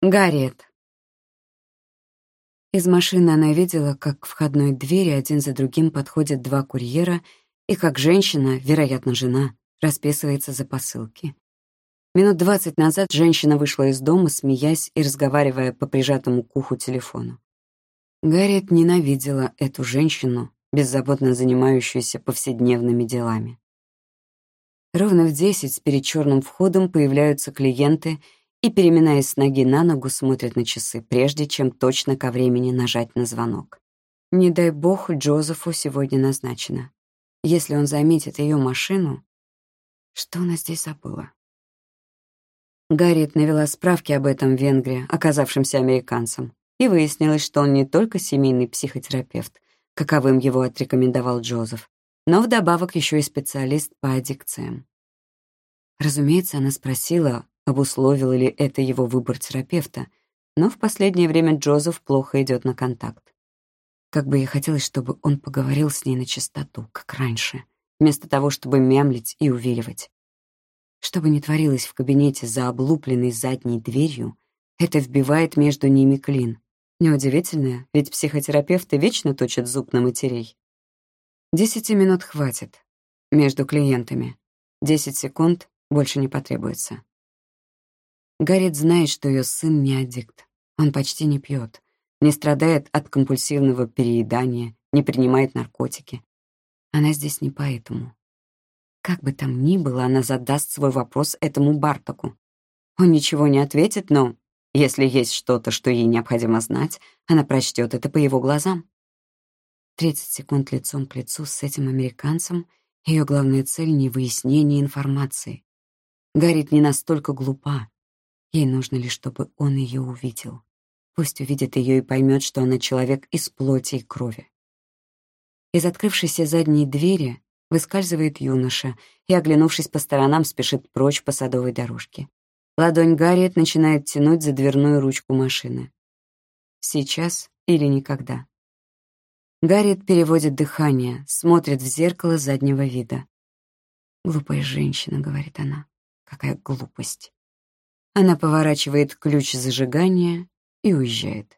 Гарриет. Из машины она видела, как к входной двери один за другим подходят два курьера и как женщина, вероятно, жена, расписывается за посылки. Минут двадцать назад женщина вышла из дома, смеясь и разговаривая по прижатому к уху телефону. Гарриет ненавидела эту женщину, беззаботно занимающуюся повседневными делами. Ровно в десять перед черным входом появляются клиенты и, переминаясь с ноги на ногу, смотрят на часы, прежде чем точно ко времени нажать на звонок. Не дай бог, Джозефу сегодня назначено. Если он заметит ее машину... Что она здесь забыла? Гарриет навела справки об этом в Венгрии, оказавшемся американцем, и выяснилось, что он не только семейный психотерапевт, каковым его отрекомендовал Джозеф, но вдобавок еще и специалист по аддикциям. Разумеется, она спросила, обусловил ли это его выбор терапевта, но в последнее время Джозеф плохо идет на контакт. Как бы ей хотелось, чтобы он поговорил с ней на чистоту, как раньше, вместо того, чтобы мямлить и увиливать. Что бы ни творилось в кабинете за облупленной задней дверью, это вбивает между ними клин. Неудивительно, ведь психотерапевты вечно точат зуб на матерей. Десяти минут хватит. Между клиентами. Десять секунд больше не потребуется. Гарриет знает, что ее сын не аддикт. Он почти не пьет, не страдает от компульсивного переедания, не принимает наркотики. Она здесь не поэтому. Как бы там ни было, она задаст свой вопрос этому Бартаку. Он ничего не ответит, но если есть что-то, что ей необходимо знать, она прочтет это по его глазам. Тридцать секунд лицом к лицу с этим американцем — ее главная цель — не выяснение информации. Гаррит не настолько глупа. Ей нужно лишь, чтобы он ее увидел. Пусть увидит ее и поймет, что она человек из плоти и крови. Из открывшейся задней двери выскальзывает юноша и, оглянувшись по сторонам, спешит прочь по садовой дорожке. Ладонь Гарриет начинает тянуть за дверную ручку машины. Сейчас или никогда. Гарриет переводит дыхание, смотрит в зеркало заднего вида. «Глупая женщина», — говорит она. «Какая глупость». Она поворачивает ключ зажигания и уезжает.